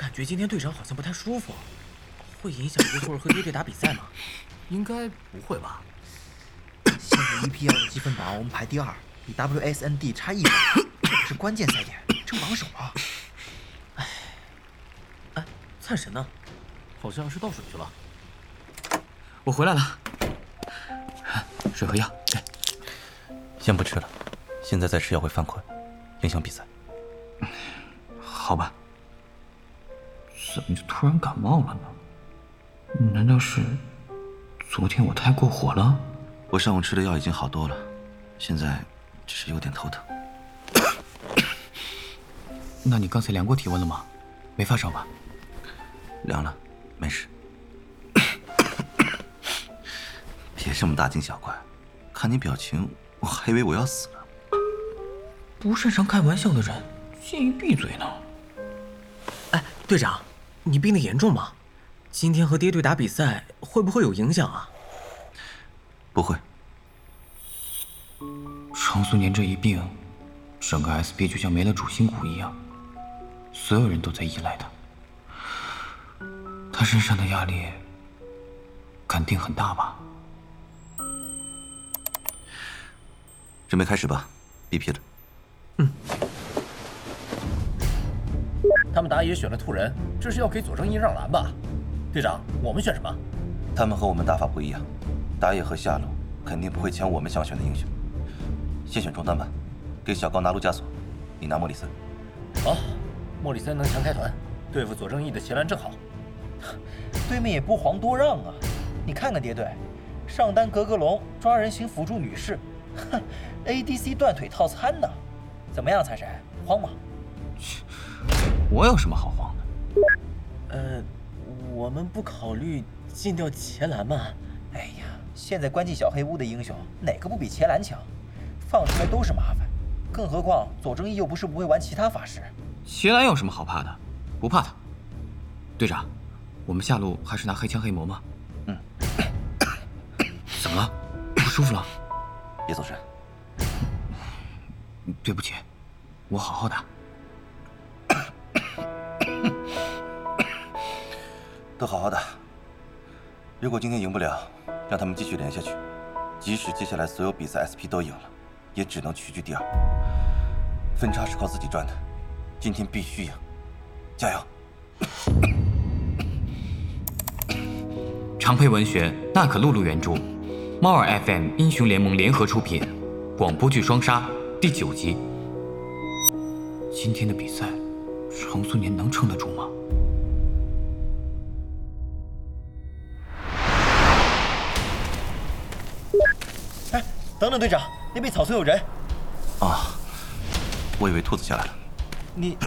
感觉今天队长好像不太舒服，会影响一会儿和爹爹打比赛吗？应该不会吧？现在 EPL 的积分榜我们排第二，比 WSND 差一分，这可是关键赛点，争榜首啊！哎，哎，灿神呢？好像是倒水去了。我回来了，水和药，给。先不吃了，现在再吃药会犯困，影响比赛。好吧。怎么就突然感冒了呢？难道是昨天我太过火了？我上午吃的药已经好多了，现在只是有点头疼。那你刚才量过体温了吗？没发烧吧？量了，没事。别这么大惊小怪，看你表情，我还以为我要死了。不擅长开玩笑的人，建议闭嘴呢。哎，队长。你病得严重吗？今天和爹队打比赛会不会有影响啊？不会。程素年这一病，整个 SP 就像没了主心骨一样，所有人都在依赖他。他身上的压力肯定很大吧？准备开始吧，BP 了。嗯。他们打野选了兔人，这是要给佐正义让蓝吧？队长，我们选什么？他们和我们打法不一样，打野和下路肯定不会抢我们想选的英雄。先选中单吧，给小高拿路加索，你拿莫里森。好，莫里森能强开团，对付佐正义的齐兰正好。对面也不遑多让啊！你看看蝶队，上单格格龙抓人型辅助女士，哼，ADC 断腿套餐呢？怎么样，财神？慌吗？我有什么好慌的？呃，我们不考虑禁掉茄兰吗？哎呀，现在关进小黑屋的英雄哪个不比茄兰强？放出来都是麻烦，更何况左正义又不是不会玩其他法师。茄兰有什么好怕的？不怕他。队长，我们下路还是拿黑枪黑魔吗？嗯。怎么了？不舒服了？别走神。对不起，我好好打。都好好的。如果今天赢不了，让他们继续连下去。即使接下来所有比赛 SP 都赢了，也只能屈居第二。分差是靠自己赚的，今天必须赢！加油！长佩文学，娜可露露原著，猫耳 FM 英雄联盟联合出品，广播剧《双杀》第九集。今天的比赛，程素年能撑得住吗？等等，队长，那边草丛有人。啊，我以为兔子下来了。你，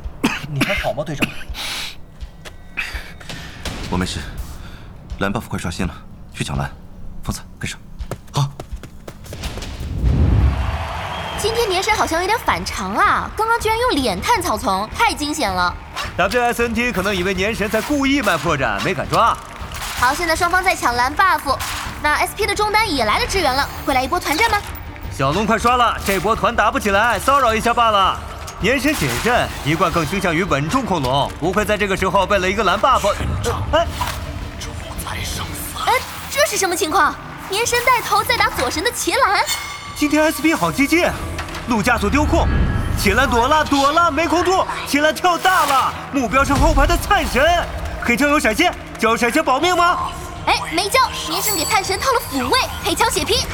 你还好吗，队长？我没事。蓝 buff 快刷新了，去抢蓝。疯子，跟上。好。今天年神好像有点反常啊！刚刚居然用脸探草丛，太惊险了。WSNT 可能以为年神在故意卖破绽，没敢抓。好，现在双方在抢蓝 buff。那 SP 的中单也来了支援了，会来一波团战吗？小龙快刷了，这波团打不起来，骚扰一下罢了。年神谨慎，一贯更倾向于稳重控龙，不会在这个时候被了一个蓝 buff。哎，主宰生死！哎，这是什么情况？年神带头在打左神的茄兰。今天 SP 好激进，陆加索丢控，茄兰躲了躲了，没控住，茄兰跳大了，目标是后排的灿神。黑枪有闪现，交闪现保命吗？哎，没交，年神给炭神套了抚慰，黑枪血劈。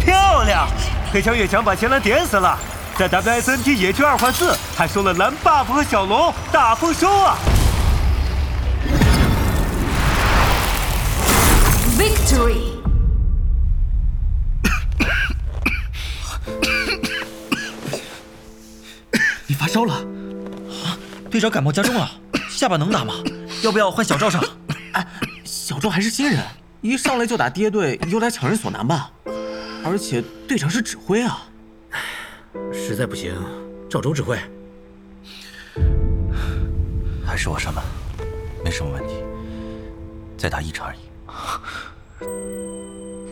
漂亮，黑枪越墙把前蓝点死了，在 WSNT 野区二换四，还收了蓝 buff 和小龙，大丰收啊！Victory！你发烧了？啊，队长感冒加重了。下巴能打吗？要不要换小赵上？哎，小赵还是新人，一上来就打爹队，有点强人所难吧？而且队长是指挥啊。实在不行，赵州指挥。还是我上吧，没什么问题。再打一场而已。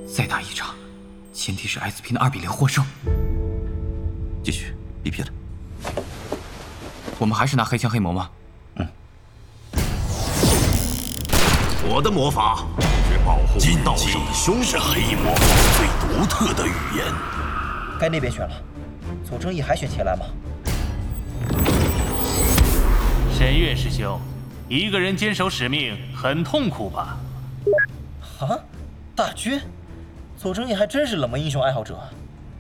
再打一场，前提是 SP 的二比零获胜。继续，BP 了。我们还是拿黑枪黑魔吗？我的魔法是保护道上的凶是黑魔法最独特的语言。该那边选了，左正义还选前来吗？沈月师兄，一个人坚守使命很痛苦吧？啊，大军，左正义还真是冷门英雄爱好者，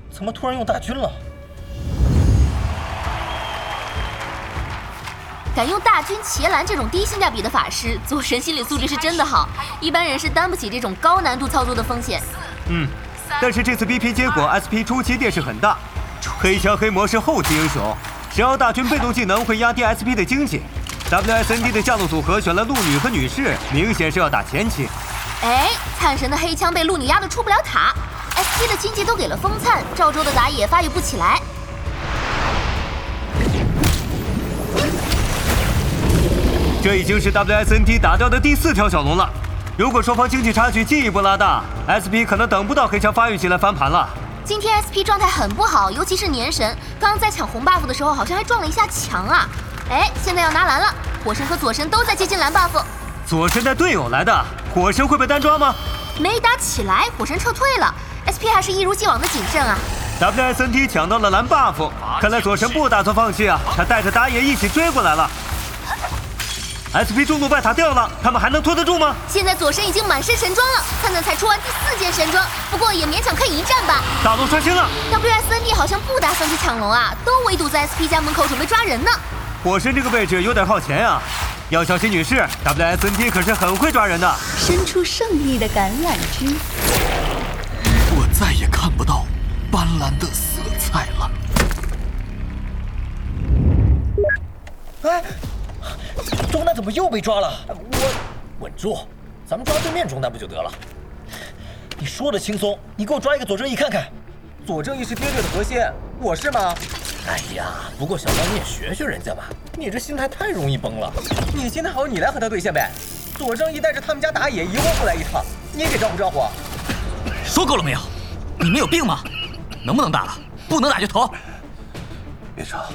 怎么突然用大军了？敢用大军茄蓝这种低性价比的法师，左神心理素质是真的好，一般人是担不起这种高难度操作的风险。嗯，但是这次 BP 结果 SP 初期劣势很大，黑枪黑魔是后期英雄，只要大军被动技能会压低 SP 的经济。WSND 的下路组合选了鹿女和女士，明显是要打前期。哎，灿神的黑枪被鹿女压得出不了塔，SP 的经济都给了风灿，赵州的打野发育不起来。这已经是 WSNT 打掉的第四条小龙了。如果双方经济差距进一步拉大，SP 可能等不到黑枪发育起来翻盘了。今天 SP 状态很不好，尤其是年神，刚刚在抢红 buff 的时候好像还撞了一下墙啊。哎，现在要拿蓝了，火神和左神都在接近蓝 buff。左神带队友来的，火神会被单抓吗？没打起来，火神撤退了，SP 还是一如既往的谨慎啊。WSNT 抢到了蓝 buff，看来左神不打算放弃啊，他带着打野一起追过来了。SP 中路外塔掉了，他们还能拖得住吗？现在左神已经满身神装了，灿灿才出完第四件神装，不过也勉强可以一战吧。大龙刷新了，WSND 好像不打算去抢龙啊，都围堵在 SP 家门口准备抓人呢。火神这个位置有点靠前啊，要小心女士，WSND 可是很会抓人的。伸出胜利的橄榄枝，我再也看不到斑斓的色彩了。哎。中单怎么又被抓了？我稳住，咱们抓对面中单不就得了？你说的轻松，你给我抓一个左正义看看。左正义是爹队的核心，我是吗？哎呀，不过小张你也学学人家吧，你这心态太容易崩了。你心态好，你来和他对线呗。左正义带着他们家打野一会儿不来一趟，你给招呼招呼。说够了没有？你们有病吗？能不能打了？不能打就投。别吵。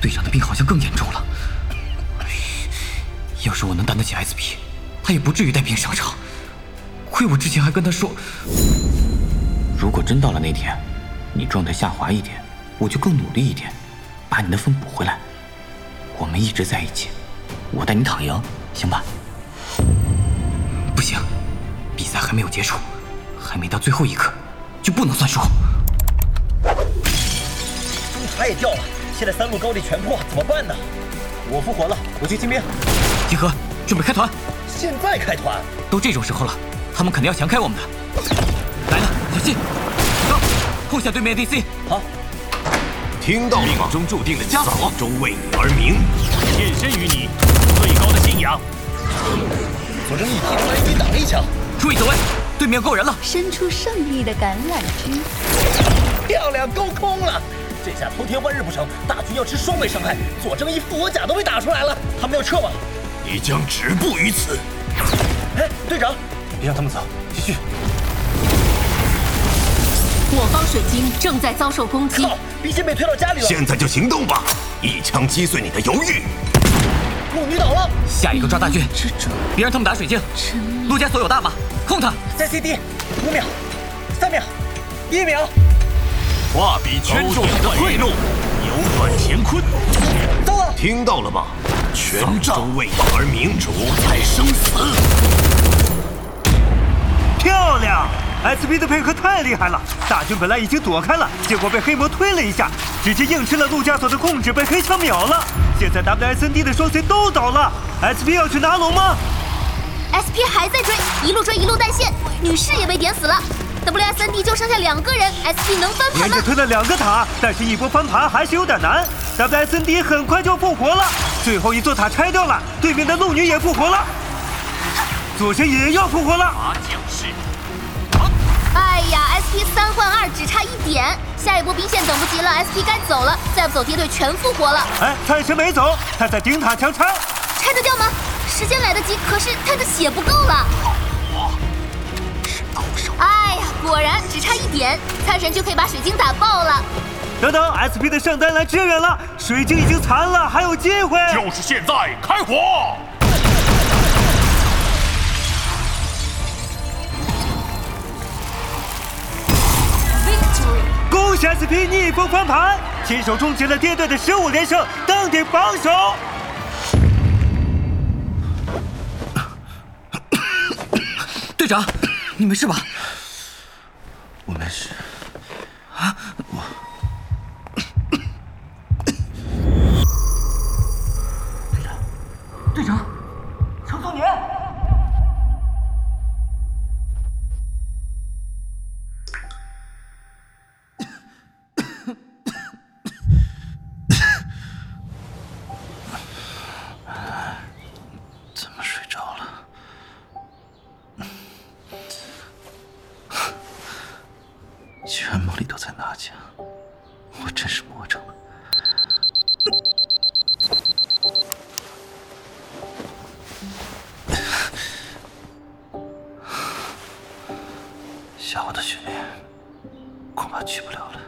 队长的病好像更严重了。要是我能担得起 SP，他也不至于带病上场。亏我之前还跟他说，如果真到了那天，你状态下滑一点，我就更努力一点，把你的分补回来。我们一直在一起，我带你躺赢，行吧？不行，比赛还没有结束，还没到最后一刻，就不能算输。中塔也掉了。现在三路高地全破，怎么办呢？我复活了，我去清兵。集合，准备开团。现在开团？都这种时候了，他们肯定要强开我们的。来了，小心，走，控下对面 DC。好。听到？命中注定的枷锁，终为你而鸣。献身于你，最高的信仰。左正义提出来，你挡一枪。注意走位，对面够人了。伸出胜利的橄榄枝。漂亮，高空了。这下偷天换日不成，大军要吃双倍伤害。左正义复活甲都被打出来了，他们要撤吗？你将止步于此。哎，队长，别让他们走，继续。我方水晶正在遭受攻击，逼线被推到家里了。现在就行动吧，一枪击碎你的犹豫。陆女倒了，下一个抓大军，别让他们打水晶。陆家所有大吗？控他，在 CD，五秒，三秒，一秒。画笔圈住你的退路，扭转乾坤。到了，听到了吗？全仗为他而鸣，主宰生死。漂亮！SP 的配合太厉害了，大军本来已经躲开了，结果被黑魔推了一下，直接硬吃了陆家所的控制，被黑枪秒了。现在 WSND 的双 C 都倒了，SP 要去拿龙吗？SP 还在追，一路追一路带线，女士也被点死了。WSND 就剩下两个人，SP 能翻盘吗？连着推了两个塔，但是一波翻盘还是有点难。WSND 很快就复活了，最后一座塔拆掉了，对面的鹿女也复活了，左神也要复活了。将士，哎呀，SP 三换二只差一点，下一波兵线等不及了，SP 该走了，再不走敌队全复活了。哎，灿神没走，他在顶塔强拆，拆得掉吗？时间来得及，可是他的血不够了。哎呀，果然只差一点，参神就可以把水晶打爆了。等等，SP 的圣丹来支援了，水晶已经残了，还有机会。就是现在，开火！恭喜 SP 逆风翻盘，亲手终结了跌队的十五连胜，登顶榜首。队长，你没事吧？下午的训练恐怕去不了了。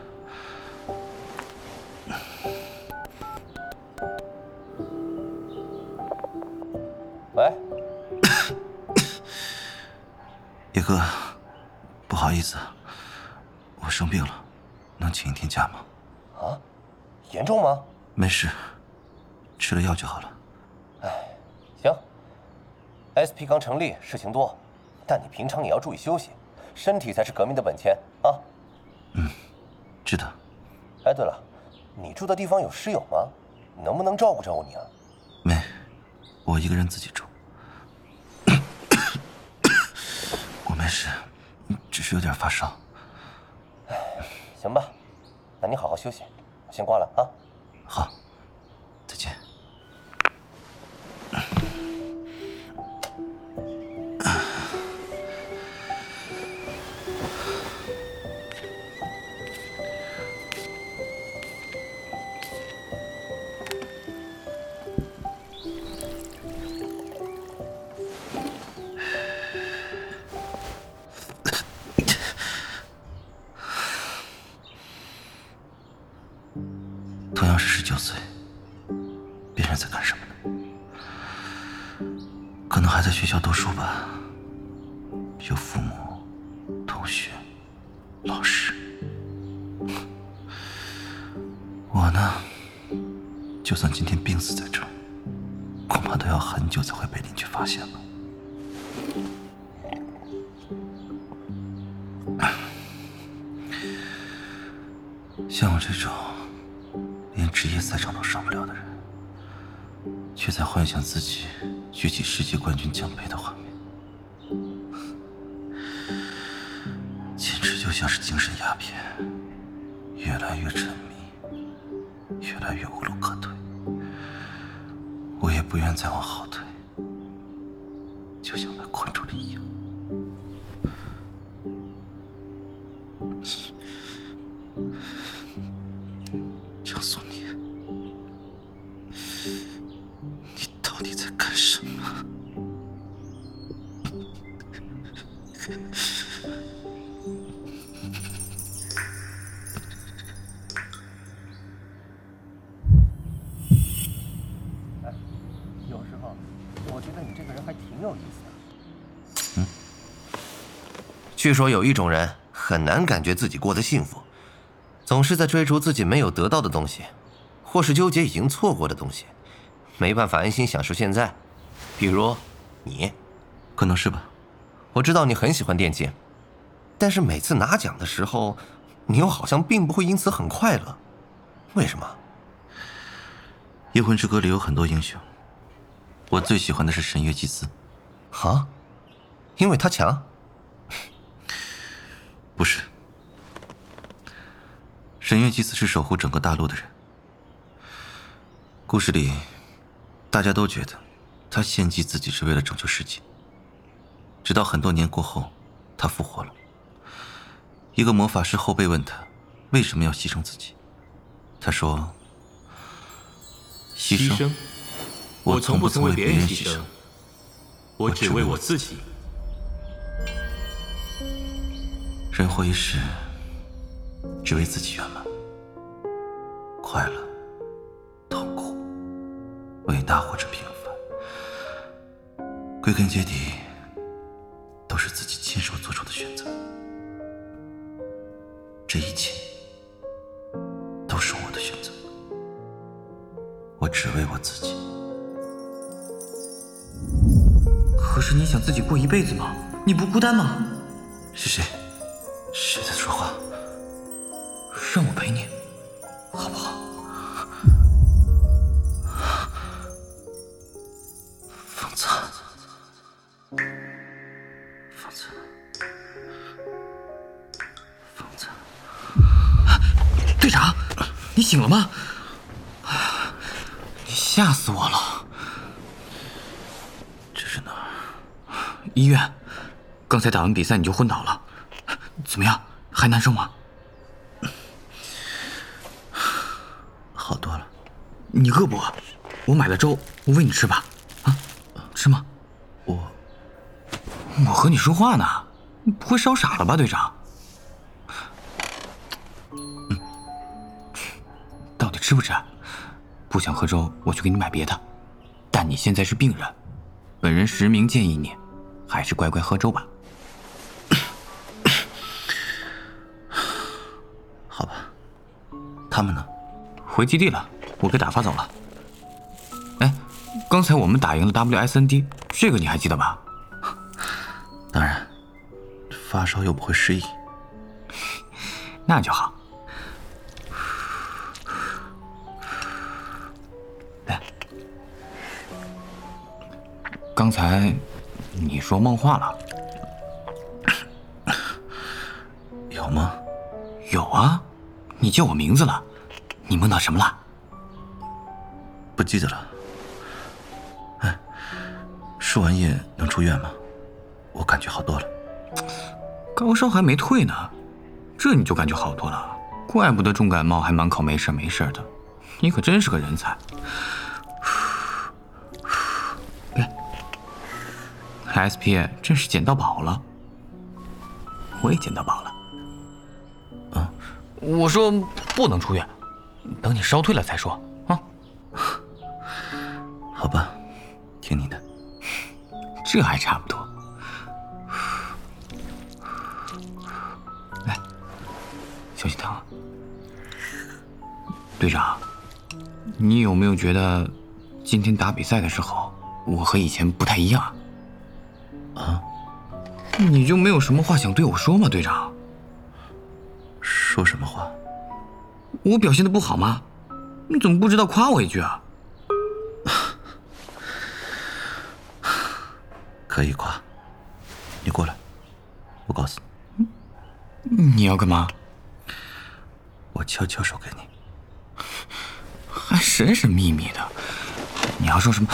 喂，野哥，不好意思，我生病了，能请一天假吗？啊，严重吗？没事，吃了药就好了。哎，行。SP 刚成立，事情多，但你平常也要注意休息，身体才是革命的本钱啊。嗯，知道。哎，对了，你住的地方有室友吗？能不能照顾照顾你啊？没，我一个人自己住。我没事，只是有点发烧。哎，行吧，那你好好休息，我先挂了啊。好，发现了。像我这种连职业赛场都上不了的人，却在幻想自己举起世界冠军奖杯的画面，简直就像是精神鸦片，越来越沉迷，越来越无路可退。我也不愿再往后退，就像被困住了一样。据说有一种人很难感觉自己过得幸福，总是在追逐自己没有得到的东西，或是纠结已经错过的东西，没办法安心享受现在。比如你，可能是吧。我知道你很喜欢电竞，但是每次拿奖的时候，你又好像并不会因此很快乐，为什么？《夜魂之歌》里有很多英雄，我最喜欢的是神月祭司。啊？因为他强？不是，神月祭司是守护整个大陆的人。故事里，大家都觉得他献祭自己是为了拯救世界。直到很多年过后，他复活了。一个魔法师后辈问他为什么要牺牲自己，他说：“牺牲，我我从不曾为别人牺牺牲，我只为我自己。人活一世，只为自己圆满。快乐、痛苦、伟大或者平凡，归根结底都是自己亲手做出的选择。这一切都是我的选择，我只为我自己。可是你想自己过一辈子吗？你不孤单吗？是谁？医院。刚才打完比赛你就昏倒了，怎么样？还难受吗？好多了。你饿不饿？我买了粥，我喂你吃吧。啊，吃吗？我……我和你说话呢，不会烧傻了吧，队长？嗯，到底吃不吃？不想喝粥，我去给你买别的。但你现在是病人，本人实名建议你，还是乖乖喝粥吧。好吧，他们呢？回基地了，我给打发走了。哎，刚才我们打赢了 WSND，这个你还记得吧？当然，发烧又不会失忆，那就好。来，刚才你说梦话了？有吗？有啊，你叫我名字了，你梦到什么了？不记得了。哎，输完液能出院吗？我感觉好多了。高烧还没退呢，这你就感觉好多了？怪不得重感冒还满口没事没事的，你可真是个人才。，SP 真是捡到宝了，我也捡到宝了。嗯我说不能出院，等你烧退了再说啊。好吧，听你的。这还差不多。来，小心疼。队长，你有没有觉得今天打比赛的时候，我和以前不太一样？啊？你就没有什么话想对我说吗，队长？说什么话？我表现的不好吗？你怎么不知道夸我一句啊？可以夸。你过来，我告诉你。你要干嘛？我悄悄说给你。还神神秘秘的。你要说什么？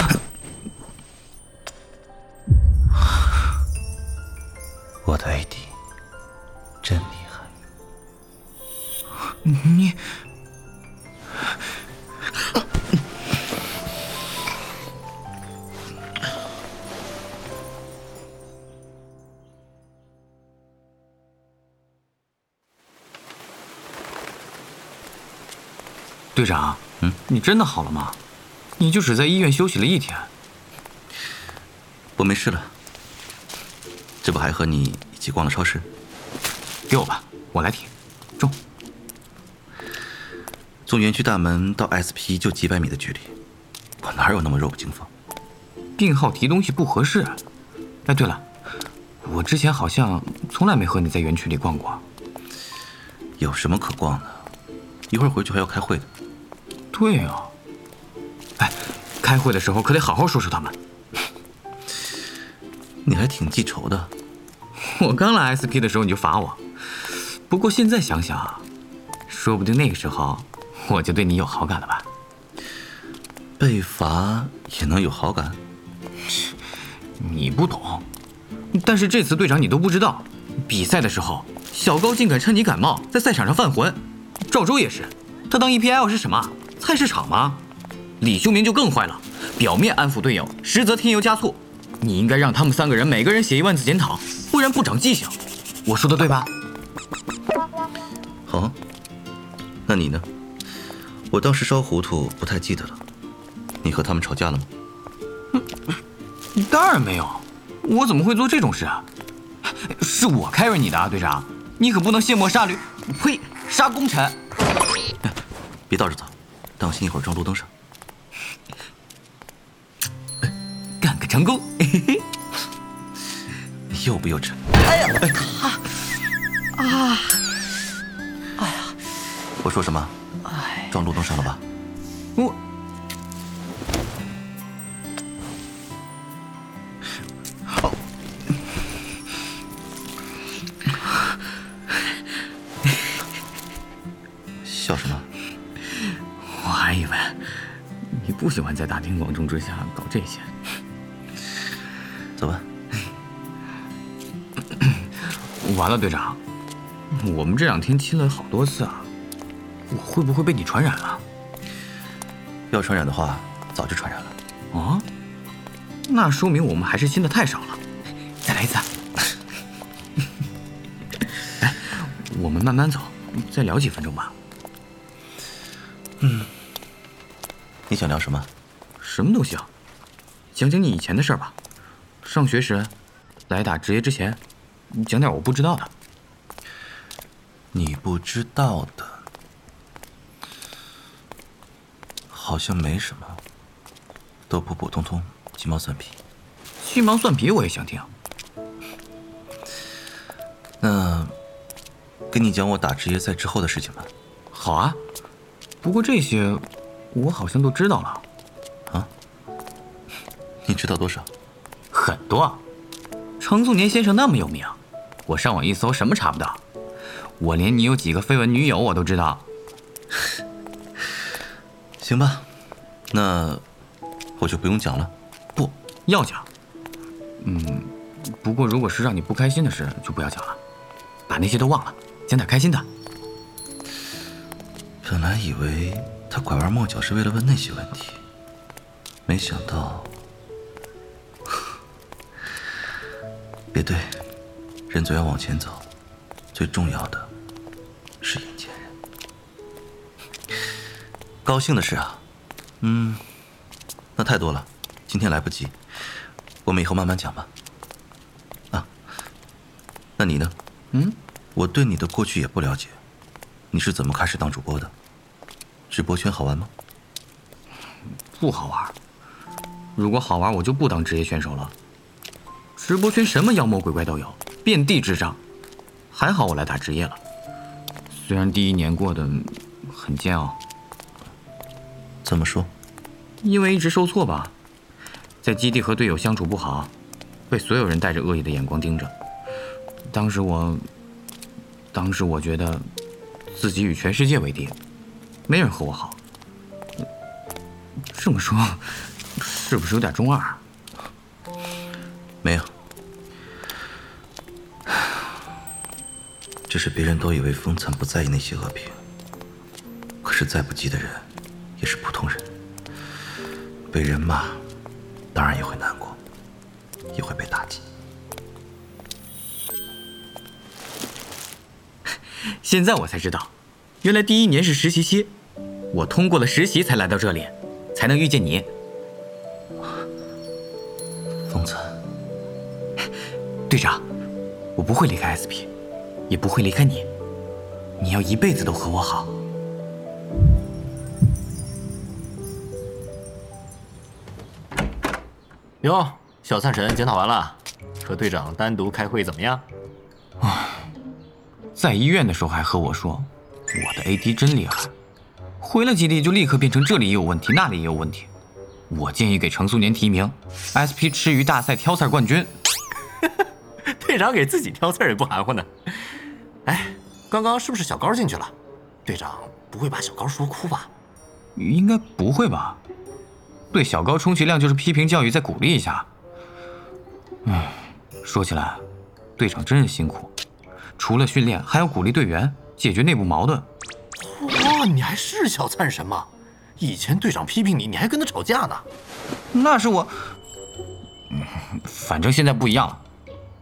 我的 AD 真厉害。你，队长，嗯，你真的好了吗？你就只在医院休息了一天。我没事了，这不还和你一起逛了超市？给我吧，我来提，中。从园区大门到 SP 就几百米的距离，我哪有那么弱不禁风？病号提东西不合适。哎，对了，我之前好像从来没和你在园区里逛过。有什么可逛的？一会儿回去还要开会的。对啊。哎，开会的时候可得好好说说他们。你还挺记仇的。我刚来 SP 的时候你就罚我，不过现在想想，说不定那个时候我就对你有好感了吧？被罚也能有好感？你不懂。但是这次队长你都不知道，比赛的时候小高竟敢趁你感冒在赛场上犯浑，赵州也是，他当 EPL 是什么？菜市场吗？李修明就更坏了，表面安抚队友，实则添油加醋。你应该让他们三个人每个人写一万字检讨，不然不长记性。我说的对吧？好，那你呢？我当时烧糊涂，不太记得了。你和他们吵架了吗？当然没有，我怎么会做这种事啊？是我 carry 你的啊，队长，你可不能卸磨杀驴，呸，杀功臣！别倒着走，当心一会儿撞路灯上。干个成功！幼不幼稚？哎呀，卡！啊！哎呀，我说什么？哎，撞路灯上了吧？我。笑什么？我还以为你不喜欢在大庭广众之下搞这些。完了，队长，我们这两天亲了好多次啊，我会不会被你传染了？要传染的话，早就传染了。啊？那说明我们还是亲的太少了。再来一次。哎，我们慢慢走，再聊几分钟吧。嗯。你想聊什么？什么都行，讲讲你以前的事儿吧。上学时，来打职业之前，讲点我不知道的。你不知道的，好像没什么，都普普通通，鸡毛蒜皮。鸡毛蒜皮我也想听。那，跟你讲我打职业赛之后的事情吧。好啊，不过这些，我好像都知道了。啊？你知道多少？很多。程素年先生那么有名，我上网一搜，什么查不到？我连你有几个绯闻女友我都知道。行吧，那我就不用讲了。不要讲。嗯，不过如果是让你不开心的事，就不要讲了，把那些都忘了，讲点开心的。本来以为他拐弯抹角是为了问那些问题，没想到。别对，人总要往前走，最重要的是眼前人。高兴的事啊，嗯，那太多了，今天来不及，我们以后慢慢讲吧。啊，那你呢？嗯，我对你的过去也不了解，你是怎么开始当主播的？直播圈好玩吗？不好玩。如果好玩，我就不当职业选手了。直播圈什么妖魔鬼怪都有，遍地智障。还好我来打职业了，虽然第一年过得很煎熬。怎么说？因为一直受挫吧，在基地和队友相处不好，被所有人带着恶意的眼光盯着。当时我，当时我觉得自己与全世界为敌，没人和我好。这么说，是不是有点中二？没有。只是别人都以为风残不在意那些恶评，可是再不济的人也是普通人，被人骂，当然也会难过，也会被打击。现在我才知道，原来第一年是实习期，我通过了实习才来到这里，才能遇见你。风残，队长，我不会离开 SP。也不会离开你，你要一辈子都和我好。哟，小灿神检讨完了，和队长单独开会怎么样？啊，在医院的时候还和我说，我的 AD 真厉害，回了基地就立刻变成这里也有问题，那里也有问题。我建议给程素年提名 SP 吃鱼大赛挑刺冠军。队长给自己挑刺儿也不含糊呢。哎，刚刚是不是小高进去了？队长不会把小高说哭吧？应该不会吧。对小高充其量就是批评教育，再鼓励一下。唉，说起来，队长真是辛苦，除了训练，还要鼓励队员，解决内部矛盾。哇，你还是小灿神吗？以前队长批评你，你还跟他吵架呢。那是我……反正现在不一样了。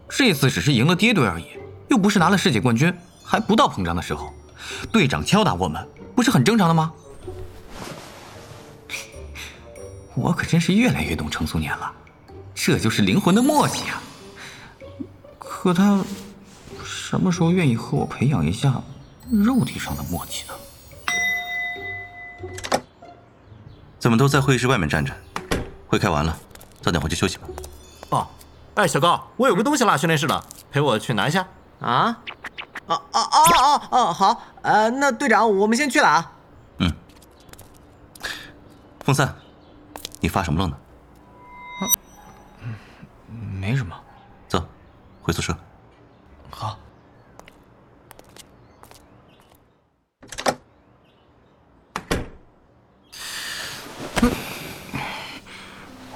这次只是赢了爹队而已，又不是拿了世界冠军，还不到膨胀的时候。队长敲打我们，不是很正常的吗？我可真是越来越懂程素年了，这就是灵魂的默契啊！可他什么时候愿意和我培养一下肉体上的默契呢？怎么都在会议室外面站着？会开完了，早点回去休息吧。哦，哎，小高，我有个东西落训练室了，陪我去拿一下。啊？哦哦哦哦哦，好，呃，那队长，我们先去了啊。嗯。风三，你发什么愣呢？没什么。走，回宿舍。好。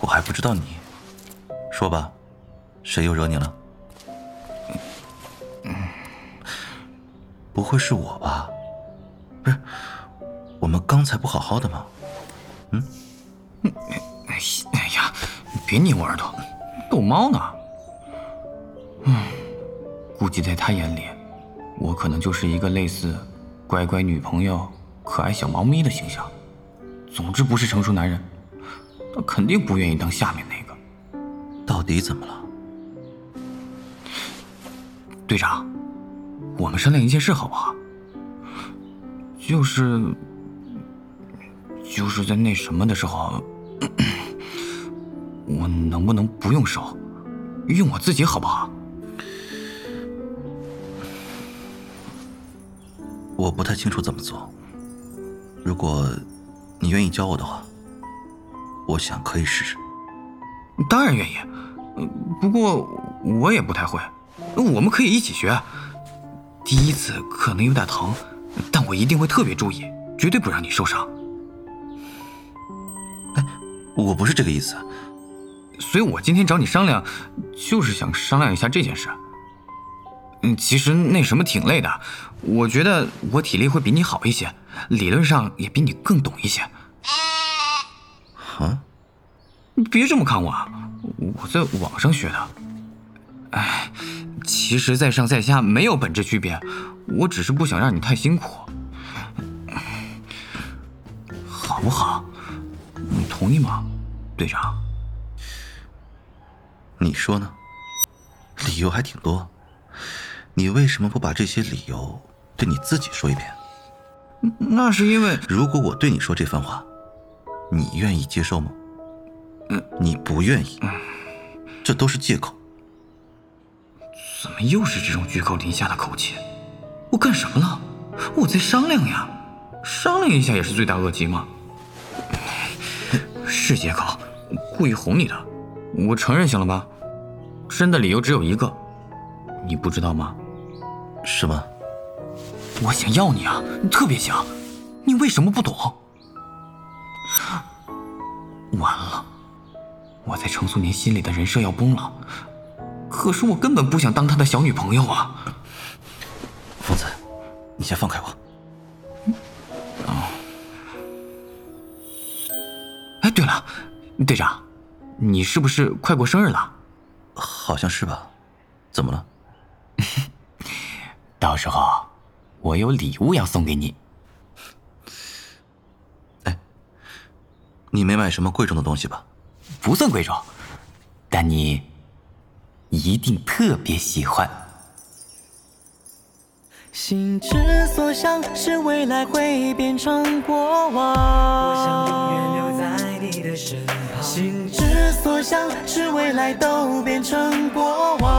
我还不知道你，说吧，谁又惹你了？不会是我吧？不是，我们刚才不好好的吗？嗯？哎哎呀，别拧我耳朵，逗猫呢。嗯，估计在他眼里，我可能就是一个类似乖乖女朋友、可爱小猫咪的形象。总之不是成熟男人，他肯定不愿意当下面那个。到底怎么了？队长，我们商量一件事好不好？就是，就是在那什么的时候，我能不能不用手，用我自己好不好？我不太清楚怎么做。如果你愿意教我的话，我想可以试试。当然愿意，不过我也不太会。我们可以一起学。第一次可能有点疼，但我一定会特别注意，绝对不让你受伤。哎，我不是这个意思。所以我今天找你商量，就是想商量一下这件事。嗯，其实那什么挺累的，我觉得我体力会比你好一些，理论上也比你更懂一些。啊？你别这么看我，我在网上学的。哎，其实在上在下没有本质区别，我只是不想让你太辛苦，好不好？你同意吗，队长？你说呢？理由还挺多，你为什么不把这些理由对你自己说一遍？那是因为，如果我对你说这番话，你愿意接受吗？嗯，你不愿意，这都是借口。怎么又是这种居高临下的口气？我干什么了？我在商量呀，商量一下也是罪大恶极吗？是借口，故意哄你的，我承认行了吧？真的理由只有一个，你不知道吗？什么？我想要你啊，特别想，你为什么不懂？完了，我在程素年心里的人设要崩了。可是我根本不想当他的小女朋友啊！疯子，你先放开我。哦。哎，对了，队长，你是不是快过生日了？好像是吧？怎么了？到时候我有礼物要送给你。哎，你没买什么贵重的东西吧？不算贵重，但你一定特别喜欢。心之所向，是未来会变成过往。我想永远留在你的身旁。心之所向，是未来都变成过往。